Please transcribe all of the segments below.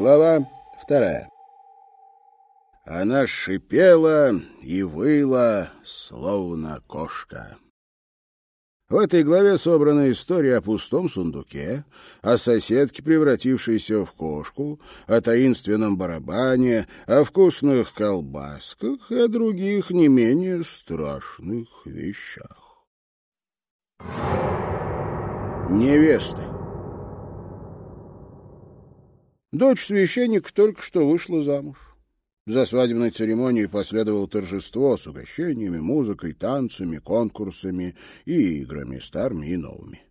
Глава вторая. Она шипела и выла, словно кошка. В этой главе собрана история о пустом сундуке, о соседке, превратившейся в кошку, о таинственном барабане, о вкусных колбасках и о других не менее страшных вещах. Невесты Дочь священника только что вышла замуж. За свадебной церемонией последовало торжество с угощениями, музыкой, танцами, конкурсами и играми старыми и новыми.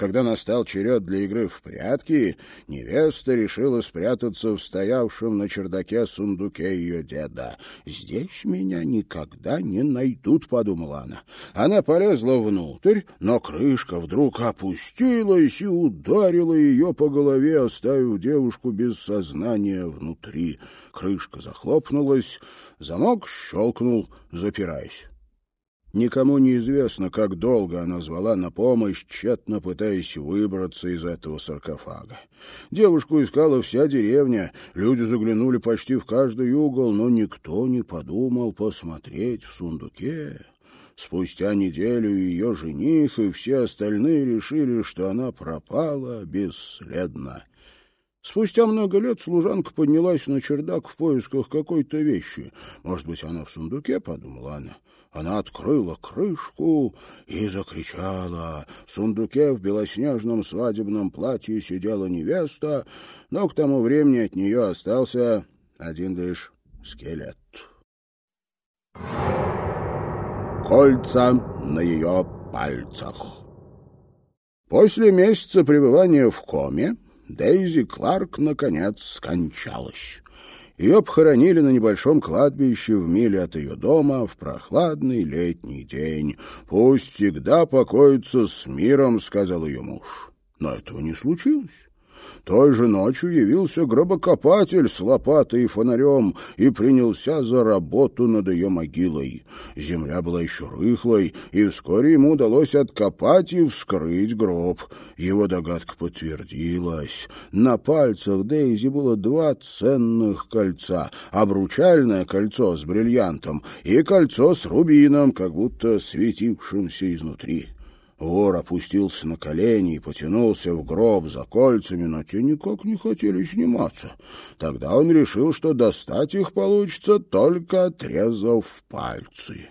Когда настал черед для игры в прятки, невеста решила спрятаться в стоявшем на чердаке сундуке ее деда. «Здесь меня никогда не найдут», — подумала она. Она полезла внутрь, но крышка вдруг опустилась и ударила ее по голове, оставив девушку без сознания внутри. Крышка захлопнулась, замок щелкнул, запираясь. Никому не известно, как долго она звала на помощь, тщетно пытаясь выбраться из этого саркофага. Девушку искала вся деревня, люди заглянули почти в каждый угол, но никто не подумал посмотреть в сундуке. Спустя неделю ее жених и все остальные решили, что она пропала бесследно. Спустя много лет служанка поднялась на чердак в поисках какой-то вещи. Может быть, она в сундуке, — подумала она. Она открыла крышку и закричала. В сундуке в белоснежном свадебном платье сидела невеста, но к тому времени от нее остался один лишь скелет. Кольца на ее пальцах. После месяца пребывания в коме Дейзи Кларк, наконец, скончалась. Ее похоронили на небольшом кладбище в миле от ее дома в прохладный летний день. «Пусть всегда покоится с миром», — сказал ее муж. Но этого не случилось. Той же ночью явился гробокопатель с лопатой и фонарем и принялся за работу над ее могилой. Земля была еще рыхлой, и вскоре ему удалось откопать и вскрыть гроб. Его догадка подтвердилась. На пальцах Дейзи было два ценных кольца, обручальное кольцо с бриллиантом и кольцо с рубином, как будто светившимся изнутри. Вор опустился на колени и потянулся в гроб за кольцами, но те никак не хотели сниматься. Тогда он решил, что достать их получится, только отрезав пальцы.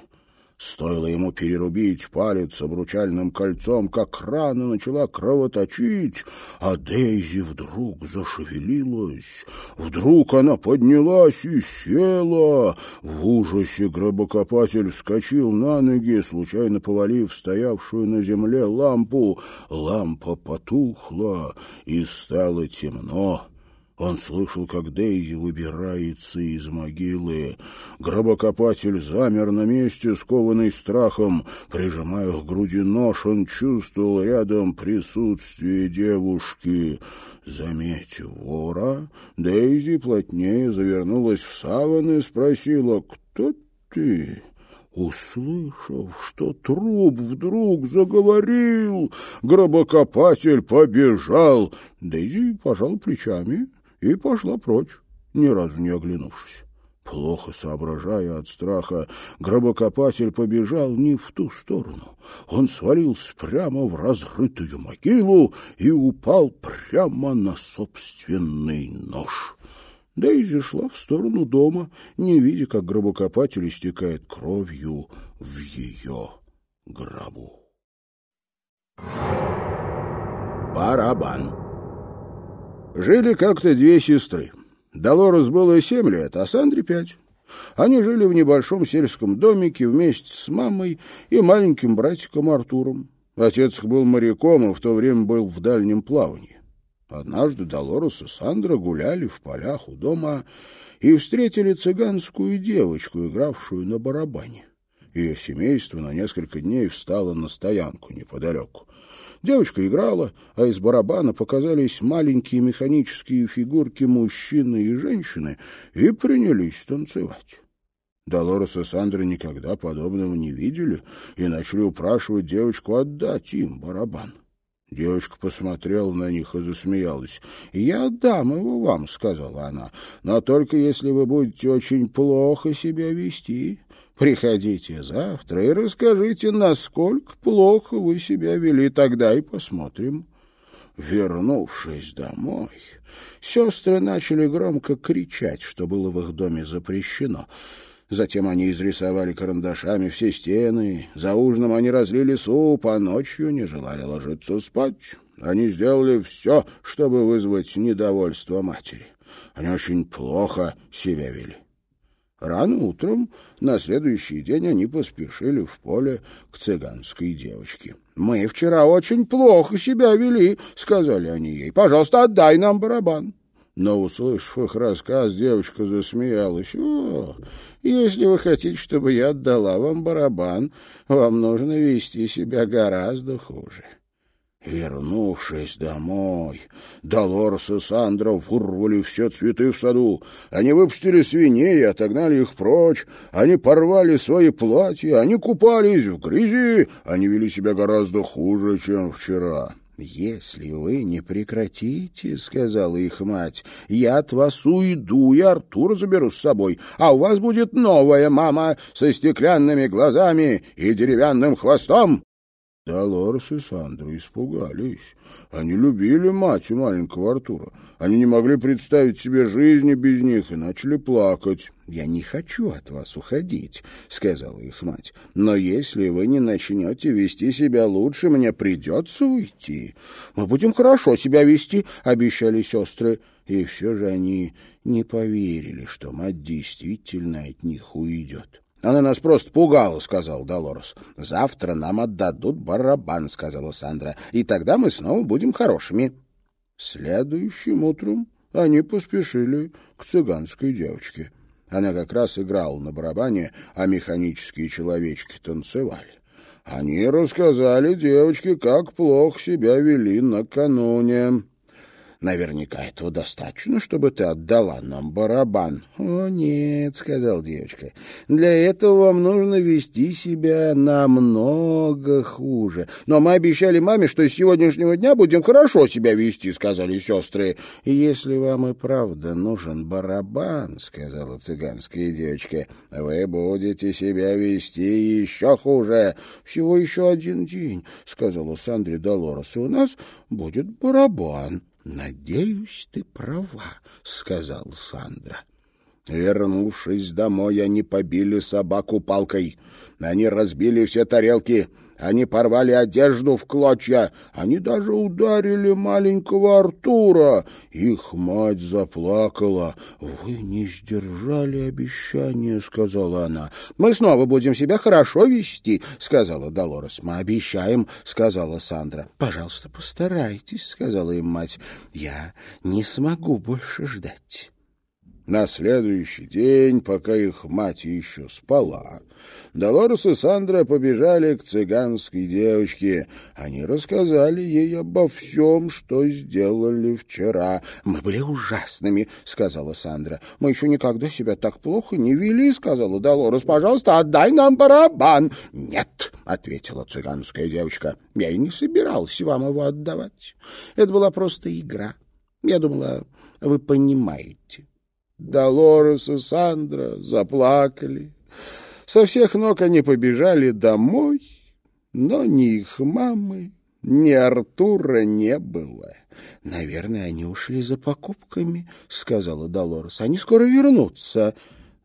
Стоило ему перерубить палец обручальным кольцом, как рана начала кровоточить, а Дейзи вдруг зашевелилась. Вдруг она поднялась и села. В ужасе гробокопатель вскочил на ноги, случайно повалив стоявшую на земле лампу. Лампа потухла, и стало темно. Он слышал, как Дейзи выбирается из могилы. Гробокопатель замер на месте, скованный страхом. Прижимая к груди нож, он чувствовал рядом присутствие девушки. Заметив вора, Дейзи плотнее завернулась в саван и спросила, «Кто ты?» Услышав, что труп вдруг заговорил, гробокопатель побежал. Дейзи пожал плечами и пошла прочь, ни разу не оглянувшись. Плохо соображая от страха, гробокопатель побежал не в ту сторону. Он свалился прямо в разрытую могилу и упал прямо на собственный нож. Дейзи шла в сторону дома, не видя, как гробокопатель истекает кровью в ее гробу. Барабан Жили как-то две сестры. Долорес было семь лет, а Сандре пять. Они жили в небольшом сельском домике вместе с мамой и маленьким братиком Артуром. Отец их был моряком и в то время был в дальнем плавании. Однажды Долорес и Сандра гуляли в полях у дома и встретили цыганскую девочку, игравшую на барабане. Ее семейство на несколько дней встало на стоянку неподалеку. Девочка играла, а из барабана показались маленькие механические фигурки мужчины и женщины и принялись танцевать. Долорес и Сандра никогда подобного не видели и начали упрашивать девочку отдать им барабан. Девочка посмотрела на них и засмеялась. «Я отдам его вам», — сказала она, — «но только если вы будете очень плохо себя вести. Приходите завтра и расскажите, насколько плохо вы себя вели, тогда и посмотрим». Вернувшись домой, сестры начали громко кричать, что было в их доме запрещено — Затем они изрисовали карандашами все стены. За ужином они разлили суп, а ночью не желали ложиться спать. Они сделали все, чтобы вызвать недовольство матери. Они очень плохо себя вели. Рано утром на следующий день они поспешили в поле к цыганской девочке. «Мы вчера очень плохо себя вели», — сказали они ей. «Пожалуйста, отдай нам барабан». Но, услышав их рассказ, девочка засмеялась. «О, если вы хотите, чтобы я отдала вам барабан, вам нужно вести себя гораздо хуже». Вернувшись домой, Долорес и Сандра вырвали все цветы в саду. Они выпустили свиней и отогнали их прочь. Они порвали свои платья, они купались в грязи. Они вели себя гораздо хуже, чем вчера. «Если вы не прекратите, — сказала их мать, — я от вас уйду и Артура заберу с собой, а у вас будет новая мама со стеклянными глазами и деревянным хвостом». Долорес и Сандра испугались. Они любили мать и маленького Артура. Они не могли представить себе жизни без них и начали плакать. «Я не хочу от вас уходить», — сказала их мать. «Но если вы не начнете вести себя лучше, мне придется уйти». «Мы будем хорошо себя вести», — обещали сестры. И все же они не поверили, что мать действительно от них уйдет. «Она нас просто пугала», — сказал Долорес. «Завтра нам отдадут барабан», — сказала Сандра, «и тогда мы снова будем хорошими». Следующим утром они поспешили к цыганской девочке. Она как раз играла на барабане, а механические человечки танцевали. Они рассказали девочке, как плохо себя вели накануне. Наверняка этого достаточно, чтобы ты отдала нам барабан. — О, нет, — сказал девочка, — для этого вам нужно вести себя намного хуже. Но мы обещали маме, что с сегодняшнего дня будем хорошо себя вести, — сказали сестры. — Если вам и правда нужен барабан, — сказала цыганская девочка, — вы будете себя вести еще хуже. — Всего еще один день, — сказала Сандре Долорес, — у нас будет барабан. «Надеюсь, ты права», — сказал Сандра. Вернувшись домой, они побили собаку палкой. Они разбили все тарелки, они порвали одежду в клочья, они даже ударили маленького Артура. Их мать заплакала. «Вы не сдержали обещания», — сказала она. «Мы снова будем себя хорошо вести», — сказала Долорес. «Мы обещаем», — сказала Сандра. «Пожалуйста, постарайтесь», — сказала им мать. «Я не смогу больше ждать». На следующий день, пока их мать еще спала, Долорес и Сандра побежали к цыганской девочке. Они рассказали ей обо всем, что сделали вчера. «Мы были ужасными», — сказала Сандра. «Мы еще никогда себя так плохо не вели», — сказала Долорес. «Пожалуйста, отдай нам барабан». «Нет», — ответила цыганская девочка. «Я и не собирался вам его отдавать. Это была просто игра. Я думала, вы понимаете». Долорес и Сандра заплакали. Со всех ног они побежали домой, но ни их мамы, ни Артура не было. «Наверное, они ушли за покупками», — сказала Долорес. «Они скоро вернутся».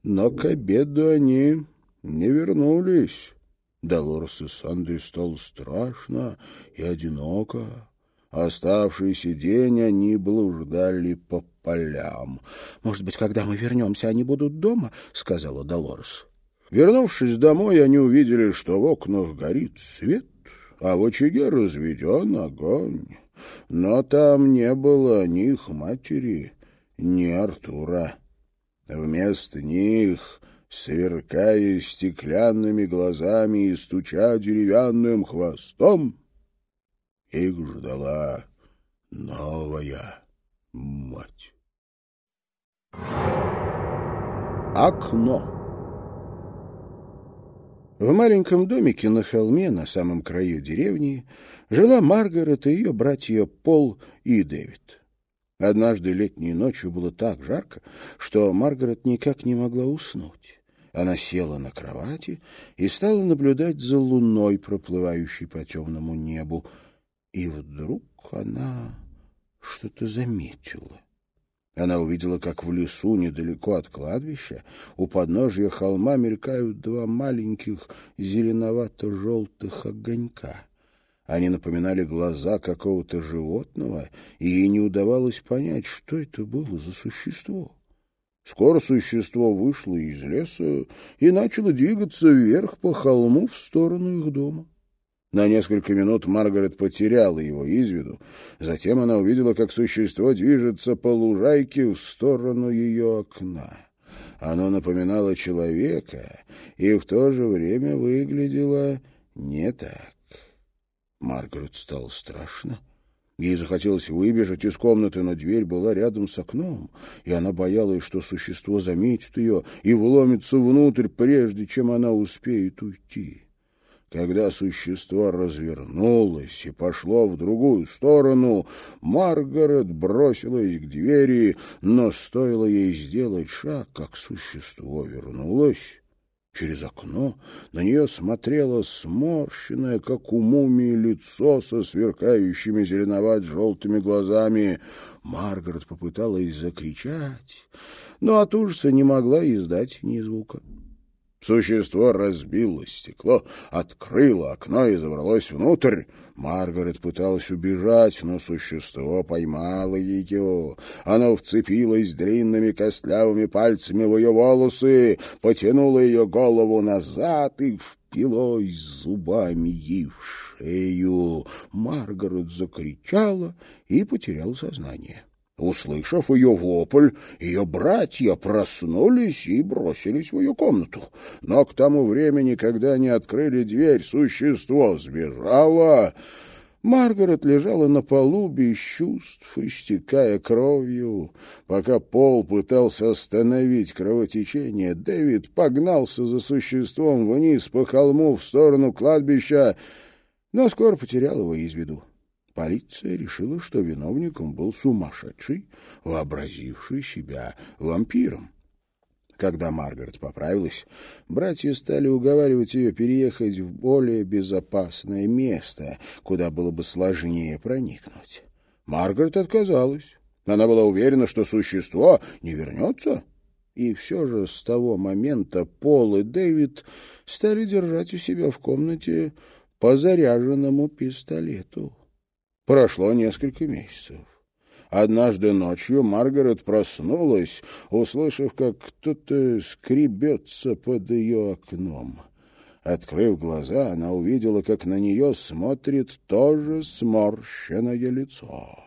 Но к обеду они не вернулись. Долорес и Сандре стало страшно и одиноко. Оставшийся день они блуждали по полям. «Может быть, когда мы вернемся, они будут дома?» — сказала Долорес. Вернувшись домой, они увидели, что в окнах горит свет, а в очаге разведен огонь. Но там не было ни их матери, ни Артура. Вместо них, сверкая стеклянными глазами и стуча деревянным хвостом, их ждала новая мать. Окно В маленьком домике на холме на самом краю деревни жила Маргарет и ее братья Пол и Дэвид. Однажды летней ночью было так жарко, что Маргарет никак не могла уснуть. Она села на кровати и стала наблюдать за луной, проплывающей по темному небу. И вдруг она что-то заметила. Она увидела, как в лесу, недалеко от кладбища, у подножья холма мелькают два маленьких зеленовато-желтых огонька. Они напоминали глаза какого-то животного, и ей не удавалось понять, что это было за существо. Скоро существо вышло из леса и начало двигаться вверх по холму в сторону их дома. На несколько минут Маргарет потеряла его из виду. Затем она увидела, как существо движется по лужайке в сторону ее окна. Оно напоминало человека и в то же время выглядело не так. Маргарет стало страшно. Ей захотелось выбежать из комнаты, но дверь была рядом с окном, и она боялась, что существо заметит ее и вломится внутрь, прежде чем она успеет уйти. Когда существо развернулось и пошло в другую сторону, Маргарет бросилась к двери, но стоило ей сделать шаг, как существо вернулось Через окно на нее смотрело сморщенное, как у мумии, лицо со сверкающими зеленовато-желтыми глазами. Маргарет попыталась закричать, но от ужаса не могла издать ни звука. Существо разбило стекло, открыло окно и забралось внутрь. Маргарет пыталась убежать, но существо поймало ее. Оно вцепилось длинными костлявыми пальцами в ее волосы, потянуло ее голову назад и впилось зубами ей в шею. Маргарет закричала и потеряла сознание. Услышав ее вопль, ее братья проснулись и бросились в ее комнату. Но к тому времени, когда они открыли дверь, существо сбежало. Маргарет лежала на полу без чувств, истекая кровью. Пока Пол пытался остановить кровотечение, Дэвид погнался за существом вниз по холму в сторону кладбища, но скоро потерял его из виду. Полиция решила, что виновником был сумасшедший, вообразивший себя вампиром. Когда Маргарет поправилась, братья стали уговаривать ее переехать в более безопасное место, куда было бы сложнее проникнуть. Маргарет отказалась. Она была уверена, что существо не вернется. И все же с того момента Пол и Дэвид стали держать у себя в комнате по заряженному пистолету. Прошло несколько месяцев. Однажды ночью Маргарет проснулась, услышав, как кто-то скребется под ее окном. Открыв глаза, она увидела, как на нее смотрит тоже сморщенное лицо.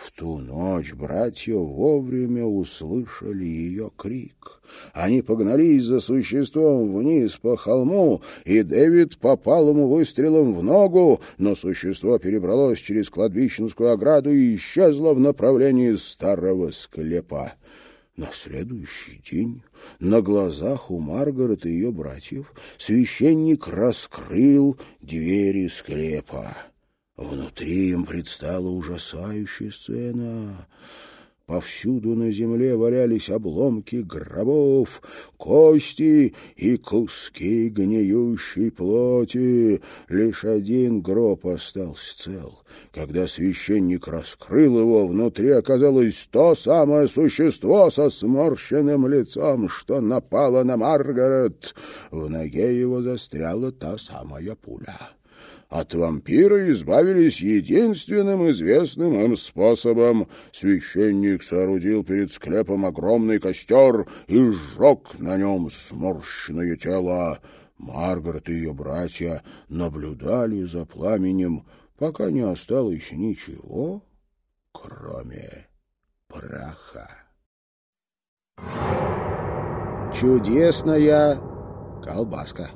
В ту ночь братья вовремя услышали ее крик. Они погнались за существом вниз по холму, и Дэвид попал ему выстрелом в ногу, но существо перебралось через кладбищенскую ограду и исчезло в направлении старого склепа. На следующий день на глазах у Маргарет и ее братьев священник раскрыл двери склепа. Внутри им предстала ужасающая сцена. Повсюду на земле валялись обломки гробов, кости и куски гниющей плоти. Лишь один гроб остался цел. Когда священник раскрыл его, внутри оказалось то самое существо со сморщенным лицом, что напало на Маргарет. В ноге его застряла та самая пуля. От вампира избавились единственным известным им способом. Священник соорудил перед склепом огромный костер и сжег на нем сморщенное тело. Маргарет и ее братья наблюдали за пламенем, пока не осталось ничего, кроме праха. Чудесная колбаска.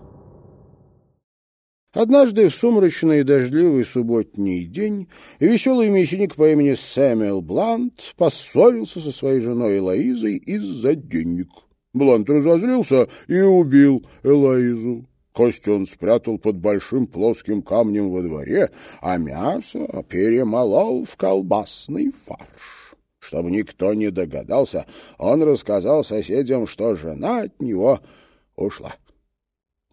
Однажды в сумрачный и дождливый субботний день веселый мясник по имени Сэмюэл Блант поссорился со своей женой Элоизой из-за денег. Блант разозлился и убил Элоизу. Кости он спрятал под большим плоским камнем во дворе, а мясо перемолол в колбасный фарш. Чтобы никто не догадался, он рассказал соседям, что жена от него ушла.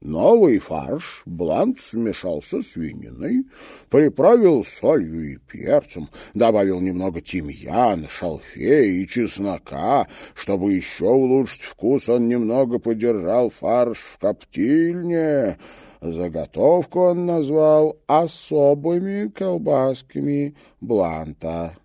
Новый фарш Блант смешал со свининой, приправил солью и перцем, добавил немного тимьяна, шалфея и чеснока. Чтобы еще улучшить вкус, он немного подержал фарш в коптильне. Заготовку он назвал особыми колбасками Бланта.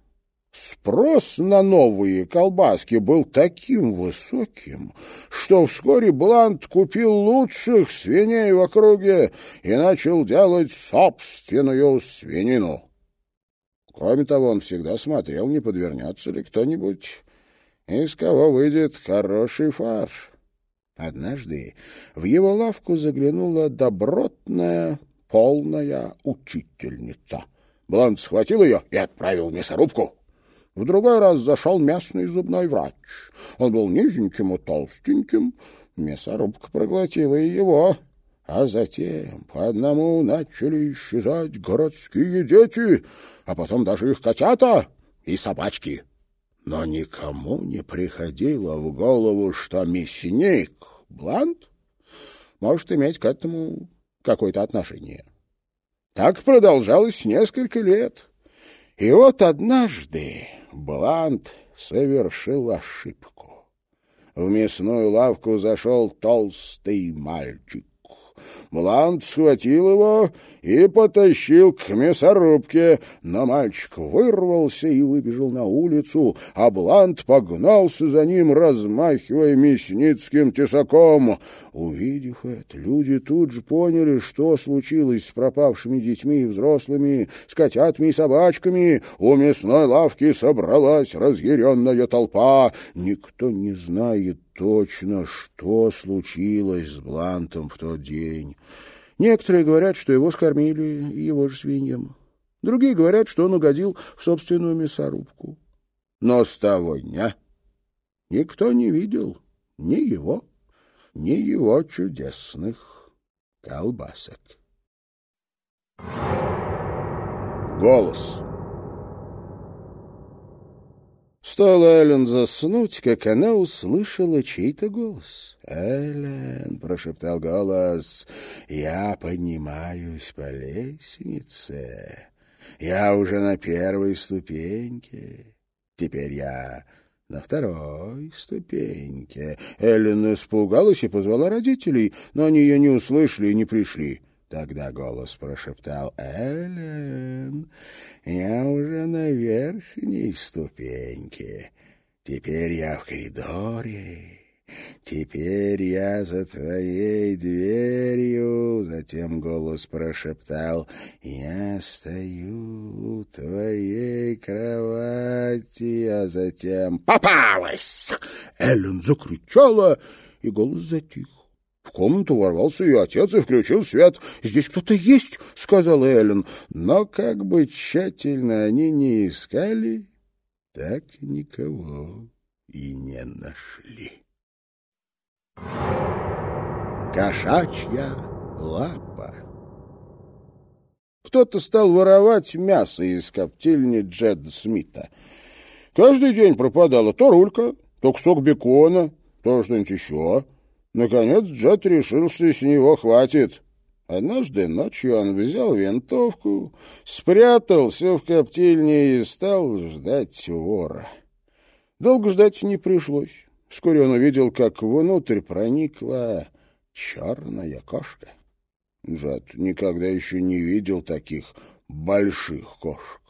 Спрос на новые колбаски был таким высоким, что вскоре Блант купил лучших свиней в округе и начал делать собственную свинину. Кроме того, он всегда смотрел, не подвернется ли кто-нибудь, из кого выйдет хороший фарш. Однажды в его лавку заглянула добротная, полная учительница. Блант схватил ее и отправил в мясорубку. В другой раз зашел местный зубной врач. Он был низеньким и толстеньким. Мясорубка проглотила и его. А затем по одному начали исчезать городские дети, а потом даже их котята и собачки. Но никому не приходило в голову, что мясник Блант может иметь к этому какое-то отношение. Так продолжалось несколько лет. И вот однажды Блант совершил ошибку. В мясную лавку зашел толстый мальчик. Блант схватил его и потащил к мясорубке, но мальчик вырвался и выбежал на улицу, а Блант погнался за ним, размахивая мясницким тесаком. Увидев это, люди тут же поняли, что случилось с пропавшими детьми и взрослыми, с котятами и собачками. У мясной лавки собралась разъяренная толпа. Никто не знает точно, что случилось с Блантом в тот день. Некоторые говорят, что его скормили его же свиньям. Другие говорят, что он угодил в собственную мясорубку. Но с того дня никто не видел ни его, ни его чудесных колбасок. Голос Стоило Эллен заснуть, как она услышала чей-то голос. «Эллен», — прошептал голос, — «я поднимаюсь по лестнице. Я уже на первой ступеньке. Теперь я на второй ступеньке». Эллен испугалась и позвала родителей, но они ее не услышали и не пришли. Тогда голос прошептал «Эллен, я уже на верхней ступеньке. Теперь я в коридоре. Теперь я за твоей дверью». Затем голос прошептал «Я стою у твоей кровати». А затем «Попалась!» Эллен закричала, и голос затих. В комнату ворвался ее отец и включил свет. «Здесь кто-то есть», — сказала Эллен. Но как бы тщательно они не искали, так никого и не нашли. Кошачья лапа Кто-то стал воровать мясо из коптильни Джеда Смита. Каждый день пропадала то рулька, то кусок бекона, то что-нибудь еще — Наконец Джет решил, что с него хватит. Однажды ночью он взял винтовку, спрятался в коптильне и стал ждать вора. Долго ждать не пришлось. Вскоре он увидел, как внутрь проникла черная кошка. Джет никогда еще не видел таких больших кошек.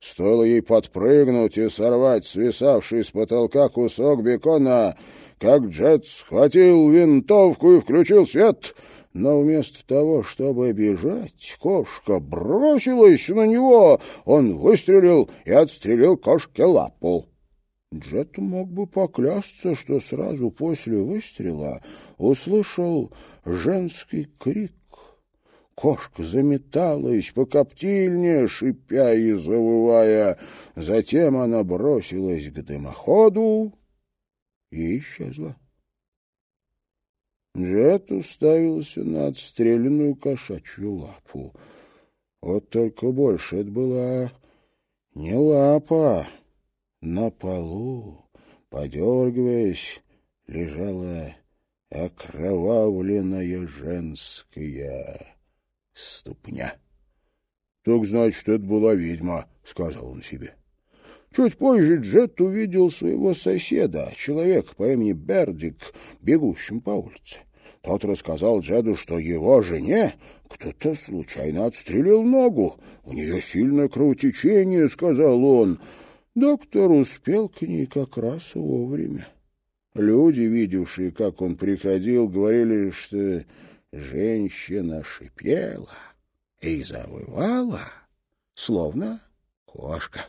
Стоило ей подпрыгнуть и сорвать свисавший с потолка кусок бекона, как Джет схватил винтовку и включил свет, но вместо того, чтобы бежать, кошка бросилась на него. Он выстрелил и отстрелил кошке лапу. Джет мог бы поклясться, что сразу после выстрела услышал женский крик. Кошка заметалась по коптильне, шипя и завывая. Затем она бросилась к дымоходу и исчезла. Джет уставился на отстрелянную кошачью лапу. Вот только больше это была не лапа. На полу, подергиваясь, лежала окровавленная женская ступня. — Так значит, это была ведьма, — сказал он себе. Чуть позже Джет увидел своего соседа, человека по имени Бердик, бегущим по улице. Тот рассказал Джеду, что его жене кто-то случайно отстрелил ногу. У нее сильное кровотечение, — сказал он. Доктор успел к ней как раз вовремя. Люди, видевшие, как он приходил, говорили, что женщина шипела и завывала, словно кошка.